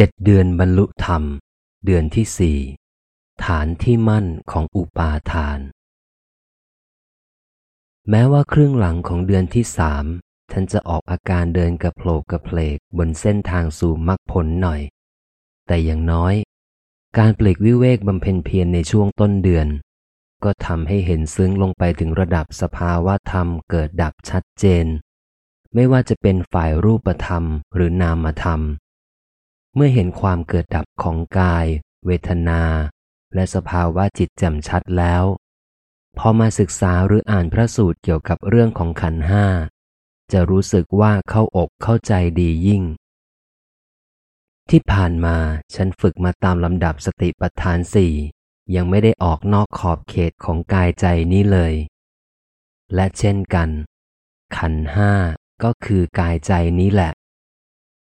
เจ็ดเดือนบรรลุธรรม เดือนที่สี่ฐานที่มั่นของอุปาทาน แม้ว่าครึ่งหลังของเดือนที่สามท่านจะออกอาการเดินกระโผลกกระเพลกบนเส้นทางสู่มรรคผลหน่อย แต่อย่างน้อย การปลีกวิเวกบำเพ็ญเพียรในช่วงต้นเดือน ก็ทำให้เห็นซึ้งลงไปถึงระดับสภาวะธรรมเกิดดับชัดเจน ไม่ว่าจะเป็นฝ่ายรูปธรรมหรือนามธรรม เมื่อเห็นความเกิดดับของกาย เวทนา และสภาวะจิตแจ่มชัดแล้ว พอมาศึกษาหรืออ่านพระสูตรเกี่ยวกับเรื่องของขันห้า จะรู้สึกว่าเข้าอกเข้าใจดียิ่ง ที่ผ่านมาฉันฝึกมาตามลำดับสติปัฏฐานสี่ยังไม่ได้ออกนอกขอบเขตของกายใจนี้เลย และเช่นกัน ขันห้าก็คือกายใจนี้แหละ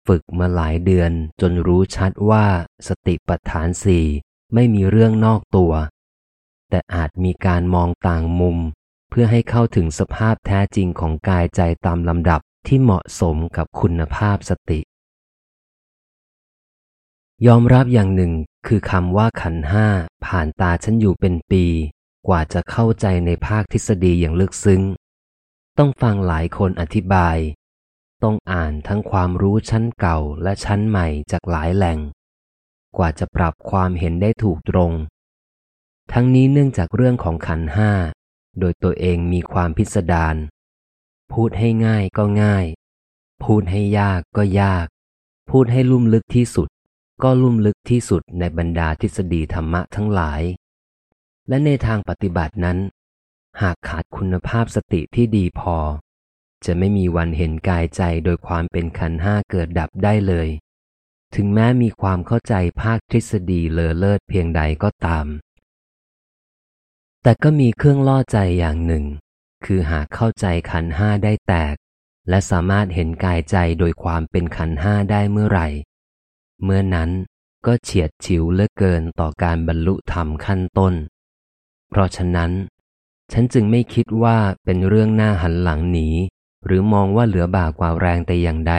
ฝึกมาหลายเดือนจนรู้ชัดว่าสติปัฏฐานสี่ไม่มีเรื่องนอกตัว แต่อาจมีการมองต่างมุม เพื่อให้เข้าถึงสภาพแท้จริงของกายใจตามลำดับที่เหมาะสมกับคุณภาพสติ ยอมรับอย่างหนึ่งคือคำว่าขันห้าผ่านตาฉันอยู่เป็นปี กว่าจะเข้าใจในภาคทฤษฎีอย่างลึกซึ้ง ต้องฟังหลายคนอธิบาย ต้องอ่านทั้งความรู้ชั้นเก่าและชั้นใหม่จากหลายแหล่ง กว่าจะปรับความเห็นได้ถูกตรง ทั้งนี้เนื่องจากเรื่องของขันห้า โดยตัวเองมีความพิสดารพูดให้ง่ายก็ง่าย พูดให้ยากก็ยาก พูดให้ลุ่มลึกที่สุด ก็ลุ่มลึกที่สุดในบรรดาทฤษฎีธรรมะทั้งหลาย และในทางปฏิบัตินั้น หากขาดคุณภาพสติที่ดีพอ จะไม่มีวันเห็นกายใจโดยความเป็นขันห้าเกิดดับได้เลย ถึงแม้มีความเข้าใจภาคทฤษฎีเลอเลิศเพียงใดก็ตาม แต่ก็มีเครื่องล่อใจอย่างหนึ่ง คือหากเข้าใจขันห้าได้แตก และสามารถเห็นกายใจโดยความเป็นขันห้าได้เมื่อไหร่ เมื่อนั้นก็เฉียดฉิวเลือเกินต่อการบรรลุธรรมขั้นต้น เพราะฉะนั้น ฉันจึงไม่คิดว่าเป็นเรื่องหน้าหันหลังหนี หรือมองว่าเหลือบากว่าแรงแต่อย่างใด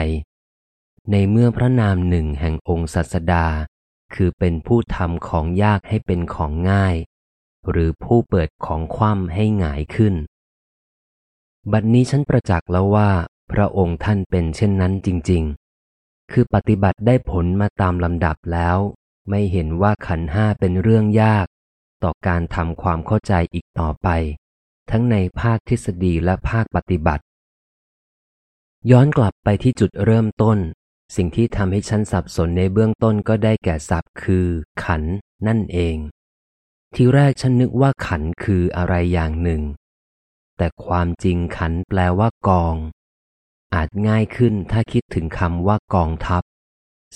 ในเมื่อพระนามหนึ่งแห่งองค์ศัสดา คือเป็นผู้ทำของยากให้เป็นของง่าย หรือผู้เปิดของคว่ำให้หงายขึ้น บัดนี้ฉันประจักษ์แล้วว่า พระองค์ท่านเป็นเช่นนั้นจริง ๆ คือปฏิบัติได้ผลมาตามลำดับแล้ว ไม่เห็นว่าขันห้าเป็นเรื่องยาก ต่อการทำความเข้าใจอีกต่อไป ทั้งในภาคทฤษฎีและภาคปฏิบัติ ย้อนกลับไปที่จุดเริ่มต้น สิ่งที่ทำให้ฉันสับสนในเบื้องต้นก็ได้แก่ศัพท์คือ ขันนั่นเอง ทีแรกฉันนึกว่าขันคืออะไรอย่างหนึ่ง แต่ความจริงขันแปลว่ากอง อาจง่ายขึ้นถ้าคิดถึงคำว่ากองทัพ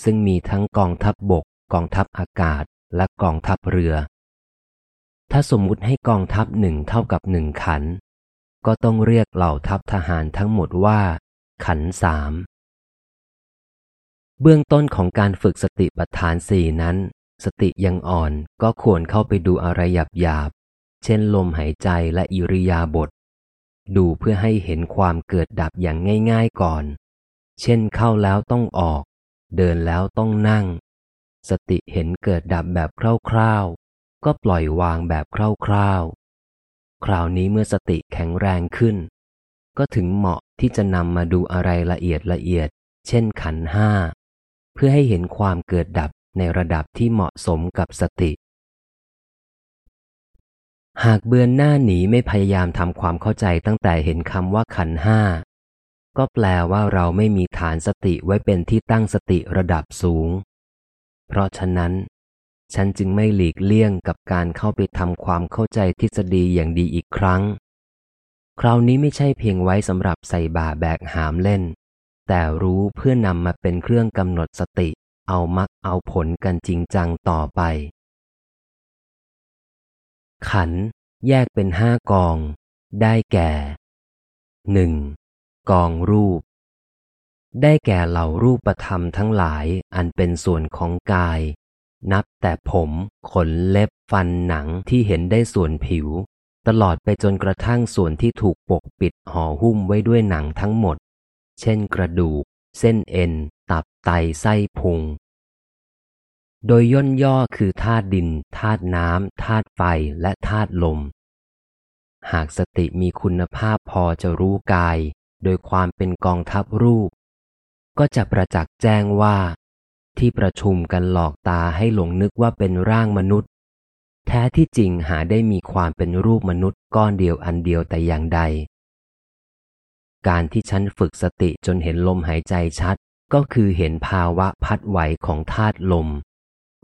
ซึ่งมีทั้งกองทัพบบก กองทัพอากาศ และกองทัพเรือ ถ้าสมมุติให้กองทัพหนึ่งเท่ากับหนึ่งขัน ก็ต้องเรียกเหล่าทัพทหารทั้งหมดว่า ขันสามเบื้องต้นของการฝึกสติปัฏฐานสี่นั้น สติยังอ่อนก็ควรเข้าไปดูอะไรหยาบหยาบ เช่นลมหายใจและอิริยาบถดูเพื่อให้เห็นความเกิดดับอย่างง่ายๆก่อน เช่นเข้าแล้วต้องออก เดินแล้วต้องนั่ง สติเห็นเกิดดับแบบคร่าวๆ ก็ปล่อยวางแบบคร่าวๆ คราวนี้เมื่อสติแข็งแรงขึ้น ก็ถึงเหมาะที่จะนำมาดูอะไรละเอียดละเอียด เช่นขันห้า เพื่อให้เห็นความเกิดดับในระดับที่เหมาะสมกับสติ หากเบือนหน้าหนีไม่พยายามทำความเข้าใจตั้งแต่เห็นคำว่าขันห้า ก็แปลว่าเราไม่มีฐานสติไว้เป็นที่ตั้งสติระดับสูง เพราะฉะนั้น ฉันจึงไม่หลีกเลี่ยงกับการเข้าไปทำความเข้าใจทฤษฎีอย่างดีอีกครั้ง คราวนี้ไม่ใช่เพียงไว้สำหรับใส่บาแบกหามเล่น แต่รู้เพื่อนำมาเป็นเครื่องกำหนดสติ เอามักเอาผลกันจริงจังต่อไป ขันแยกเป็นห้ากอง ได้แก่หนึ่งกองรูป ได้แก่เหล่ารูปธรรมทั้งหลายอันเป็นส่วนของกาย นับแต่ผม ขนเล็บฟันหนังที่เห็นได้ส่วนผิว ตลอดไปจนกระทั่งส่วนที่ถูกปกปิดห่อหุ้มไว้ด้วยหนังทั้งหมด เช่นกระดูก เส้นเอ็น ตับไตไส้พุง โดยย่นย่อคือธาตุดินธาตุน้ำธาตุไฟและธาตุลม หากสติมีคุณภาพพอจะรู้กาย โดยความเป็นกองทัพรูป ก็จะประจักษ์แจ้งว่า ที่ประชุมกันหลอกตาให้หลงนึกว่าเป็นร่างมนุษย์ แท้ที่จริงหาได้มีความเป็นรูปมนุษย์ก้อนเดียวอันเดียวแต่อย่างใด การที่ฉันฝึกสติจนเห็นลมหายใจชัด ก็คือเห็นภาวะพัดไหวของธาตุลม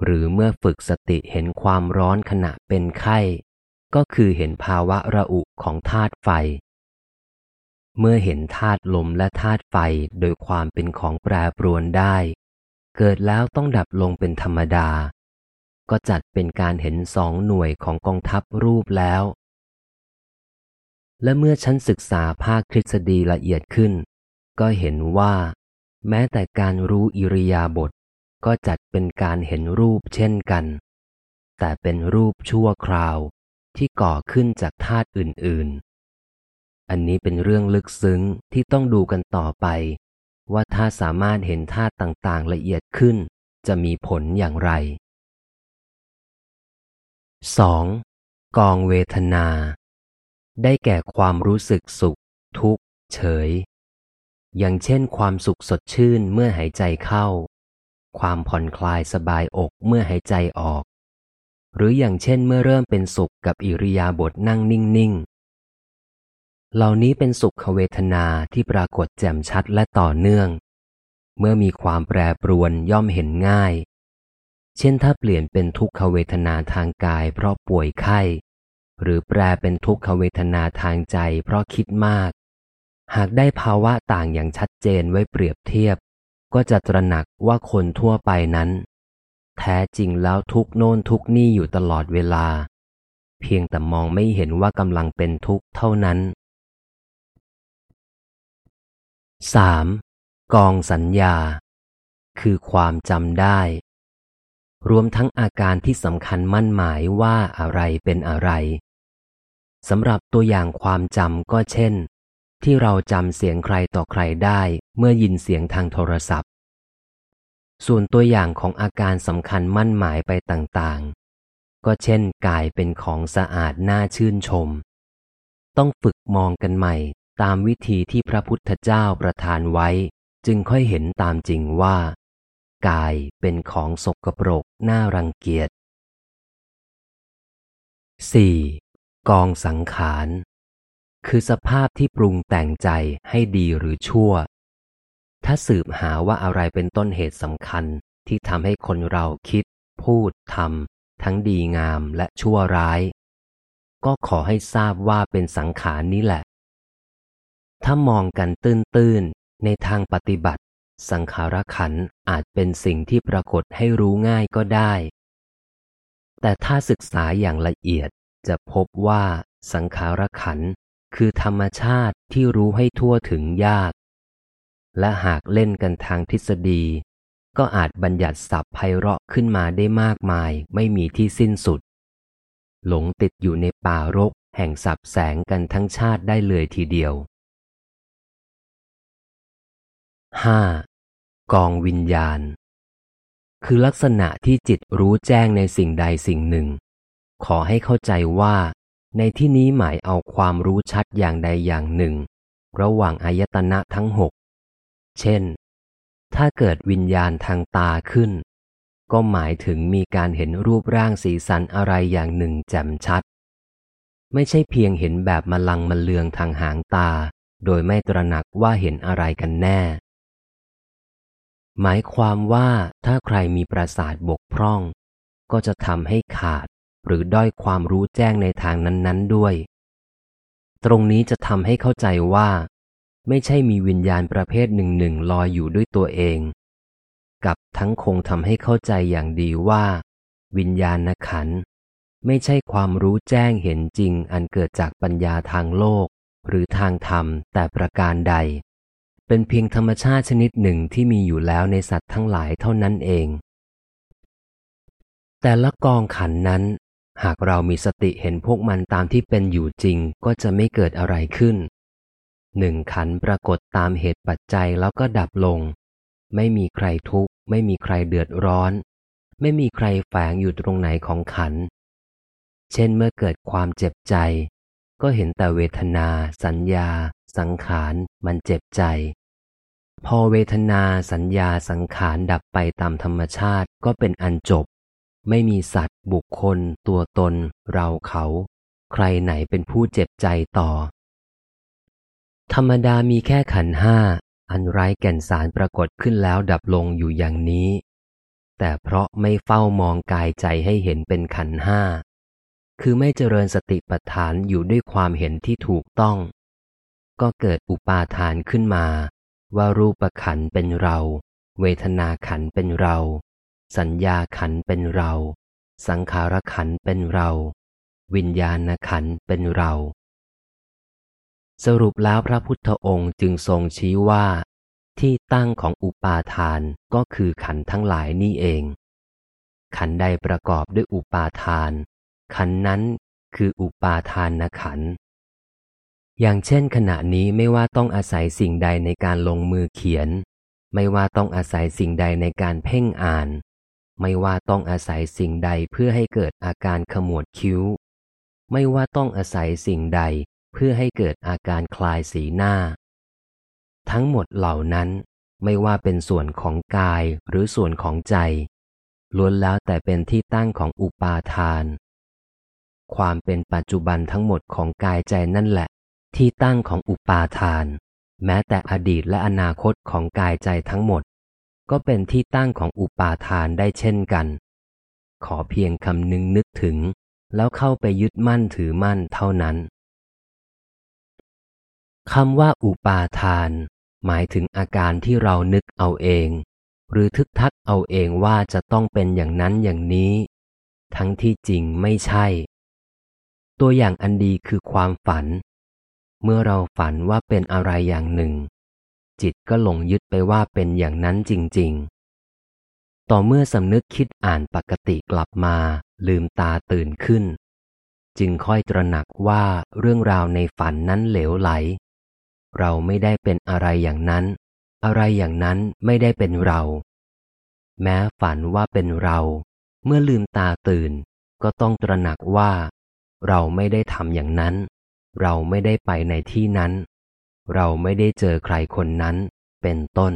หรือเมื่อฝึกสติเห็นความร้อนขณะเป็นไข้ ก็คือเห็นภาวะระอุของธาตุไฟ เมื่อเห็นธาตุลมและธาตุไฟโดยความเป็นของแปรปรวนได้ เกิดแล้วต้องดับลงเป็นธรรมดา ก็จัดเป็นการเห็นสองหน่วยของกองทัพรูปแล้ว และเมื่อฉันศึกษาภาคทฤษฎีละเอียดขึ้น ก็เห็นว่า แม้แต่การรู้อิริยาบถก็จัดเป็นการเห็นรูปเช่นกัน แต่เป็นรูปชั่วคราวที่ก่อขึ้นจากธาตุอื่น ๆ อันนี้เป็นเรื่องลึกซึ้งที่ต้องดูกันต่อไป ว่าถ้าสามารถเห็นธาตุต่างๆละเอียดขึ้น จะมีผลอย่างไร 2. กองเวทนา ได้แก่ความรู้สึกสุข ทุกข์ เฉย อย่างเช่นความสุขสดชื่นเมื่อหายใจเข้า ความผ่อนคลายสบายอกเมื่อหายใจออก หรืออย่างเช่นเมื่อเริ่มเป็นสุขกับอิริยาบถนั่งนิ่ง ๆ เหล่านี้เป็นสุขเวทนาที่ปรากฏแจ่มชัดและต่อเนื่อง เมื่อมีความแปรปรวนย่อมเห็นง่าย เช่นถ้าเปลี่ยนเป็นทุกขเวทนาทางกายเพราะป่วยไข้ หรือแปลเป็นทุกขเวทนาทางใจเพราะคิดมาก หากได้ภาวะต่างอย่างชัดเจนไว้เปรียบเทียบ ก็จะตระหนักว่าคนทั่วไปนั้น แท้จริงแล้วทุกโน่นทุกนี่อยู่ตลอดเวลา เพียงแต่มองไม่เห็นว่ากำลังเป็นทุกข์เท่านั้น 3. กองสัญญา คือความจำได้ รวมทั้งอาการที่สำคัญมั่นหมายว่าอะไรเป็นอะไรสำหรับตัวอย่างความจำก็เช่น ที่เราจำเสียงใครต่อใครได้เมื่อยินเสียงทางโทรศัพท์ ส่วนตัวอย่างของอาการสำคัญมั่นหมายไปต่างๆ ก็เช่นกายเป็นของสะอาดน่าชื่นชม ต้องฝึกมองกันใหม่ตามวิธีที่พระพุทธเจ้าประทานไว้ จึงค่อยเห็นตามจริงว่า กายเป็นของสกปรก น่ารังเกียจ 4. กองสังขาร คือสภาพที่ปรุงแต่งใจให้ดีหรือชั่ว ถ้าสืบหาว่าอะไรเป็นต้นเหตุสำคัญที่ทำให้คนเราคิด พูดทำทั้งดีงามและชั่วร้าย ก็ขอให้ทราบว่าเป็นสังขารนี้แหละ ถ้ามองกันตื้นๆ ในทางปฏิบัติ สังขารขันอาจเป็นสิ่งที่ปรากฏให้รู้ง่ายก็ได้ แต่ถ้าศึกษาอย่างละเอียดจะพบว่าสังขารขันคือธรรมชาติที่รู้ให้ทั่วถึงยาก และหากเล่นกันทางทฤษฎี ก็อาจบัญญัติศัพท์ไพเราะขึ้นมาได้มากมายไม่มีที่สิ้นสุด หลงติดอยู่ในป่ารกแห่งสับแสงกันทั้งชาติได้เลยทีเดียว 5. กองวิญญาณ คือลักษณะที่จิตรู้แจ้งในสิ่งใดสิ่งหนึ่ง ขอให้เข้าใจว่า ในที่นี้หมายเอาความรู้ชัดอย่างใดอย่างหนึ่ง ระหว่างอายตนะทั้งหกเช่น ถ้าเกิดวิญญาณทางตาขึ้น ก็หมายถึงมีการเห็นรูปร่างสีสันอะไรอย่างหนึ่งแจ่มชัด ไม่ใช่เพียงเห็นแบบมลังมเลืองทางหางตา โดยไม่ตระหนักว่าเห็นอะไรกันแน่ หมายความว่าถ้าใครมีประสาทบกพร่อง ก็จะทำให้ขาดหรือด้อยความรู้แจ้งในทางนั้น ๆด้วย ตรงนี้จะทำให้เข้าใจว่า ไม่ใช่มีวิญญาณประเภทหนึ่งหนึ่งลอยอยู่ด้วยตัวเอง กับทั้งคงทำให้เข้าใจอย่างดีว่า วิญญาณขัน ไม่ใช่ความรู้แจ้งเห็นจริงอันเกิดจากปัญญาทางโลก หรือทางธรรมแต่ประการใด เป็นเพียงธรรมชาติชนิดหนึ่งที่มีอยู่แล้วในสัตว์ทั้งหลายเท่านั้นเอง แต่ละกองขันนั้น หากเรามีสติเห็นพวกมันตามที่เป็นอยู่จริงก็จะไม่เกิดอะไรขึ้น หนึ่งขันปรากฏตามเหตุปัจจัยแล้วก็ดับลง ไม่มีใครทุกข์ ไม่มีใครเดือดร้อน ไม่มีใครแฝงอยู่ตรงไหนของขัน เช่นเมื่อเกิดความเจ็บใจ ก็เห็นแต่เวทนา สัญญา สังขารมันเจ็บใจ พอเวทนาสัญญาสังขารดับไปตามธรรมชาติก็เป็นอันจบ ไม่มีสัตว์ บุคคล ตัวตน เราเขา ใครไหนเป็นผู้เจ็บใจต่อ ธรรมดามีแค่ขันห้า อันไร้แก่นสารปรากฏขึ้นแล้วดับลงอยู่อย่างนี้ แต่เพราะไม่เฝ้ามองกายใจให้เห็นเป็นขันห้าคือไม่เจริญสติปัฏฐานอยู่ด้วยความเห็นที่ถูกต้อง ก็เกิดอุปาทานขึ้นมา ว่ารูปขันเป็นเรา เวทนาขันเป็นเรา สัญญาขันเป็นเรา สังขารขันเป็นเรา วิญญาณขันเป็นเรา สรุปแล้วพระพุทธองค์จึงทรงชี้ว่า ที่ตั้งของอุปาทานก็คือขันทั้งหลายนี่เอง ขันใดประกอบด้วยอุปาทาน ขันนั้นคืออุปาทานนขัน อย่างเช่นขณะนี้ไม่ว่าต้องอาศัยสิ่งใดในการลงมือเขียน ไม่ว่าต้องอาศัยสิ่งใดในการเพ่งอ่าน ไม่ว่าต้องอาศัยสิ่งใดเพื่อให้เกิดอาการขมวดคิ้ว ไม่ว่าต้องอาศัยสิ่งใดเพื่อให้เกิดอาการคลายสีหน้า ทั้งหมดเหล่านั้นไม่ว่าเป็นส่วนของกายหรือส่วนของใจ ล้วนแล้วแต่เป็นที่ตั้งของอุปาทาน ความเป็นปัจจุบันทั้งหมดของกายใจนั่นแหละ ที่ตั้งของอุปาทาน แม้แต่อดีตและอนาคตของกายใจทั้งหมด ก็เป็นที่ตั้งของอุปาทานได้เช่นกัน ขอเพียงคำนึงนึกถึง แล้วเข้าไปยึดมั่นถือมั่นเท่านั้นคำว่าอุปาทาน หมายถึงอาการที่เรานึกเอาเอง หรือทึกทักเอาเองว่าจะต้องเป็นอย่างนั้นอย่างนี้ ทั้งที่จริงไม่ใช่ ตัวอย่างอันดีคือความฝัน เมื่อเราฝันว่าเป็นอะไรอย่างหนึ่ง จิตก็หลงยึดไปว่าเป็นอย่างนั้นจริง ๆ ต่อเมื่อสำนึกคิดอ่านปกติกลับมา ลืมตาตื่นขึ้น จึงค่อยตระหนักว่าเรื่องราวในฝันนั้นเหลวไหล เราไม่ได้เป็นอะไรอย่างนั้น อะไรอย่างนั้นไม่ได้เป็นเรา แม้ฝันว่าเป็นเรา เมื่อลืมตาตื่น ก็ต้องตระหนักว่า เราไม่ได้ทำอย่างนั้น เราไม่ได้ไปในที่นั้น เราไม่ได้เจอใครคนนั้นเป็นต้น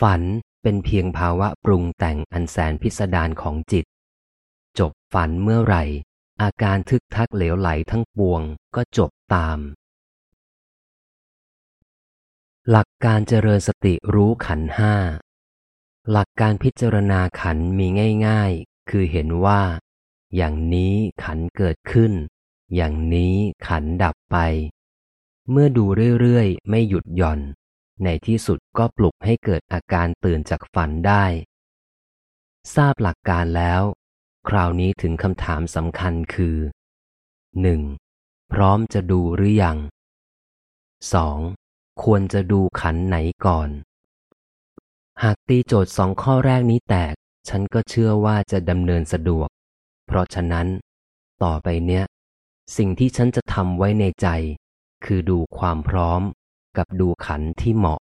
ฝันเป็นเพียงภาวะปรุงแต่งอันแสนพิสดารของจิต จบฝันเมื่อไหร่ อาการทึกทักเหลวไหลทั้งปวงก็จบตาม หลักการเจริญสติรู้ขันห้า หลักการพิจารณาขันมีง่าย ๆ คือเห็นว่า อย่างนี้ขันเกิดขึ้น อย่างนี้ขันดับไป เมื่อดูเรื่อยๆ ไม่หยุดหย่อน ในที่สุดก็ปลุกให้เกิดอาการตื่นจากฝันได้ ทราบหลักการแล้ว คราวนี้ถึงคำถามสำคัญคือ 1. พร้อมจะดูหรือยัง 2. ควรจะดูขันไหนก่อน หากตีโจทย์สองข้อแรกนี้แตก ฉันก็เชื่อว่าจะดำเนินสะดวก เพราะฉะนั้น ต่อไปเนี้ย สิ่งที่ฉันจะทำไว้ในใจ คือดูความพร้อมกับดูขันที่เหมาะ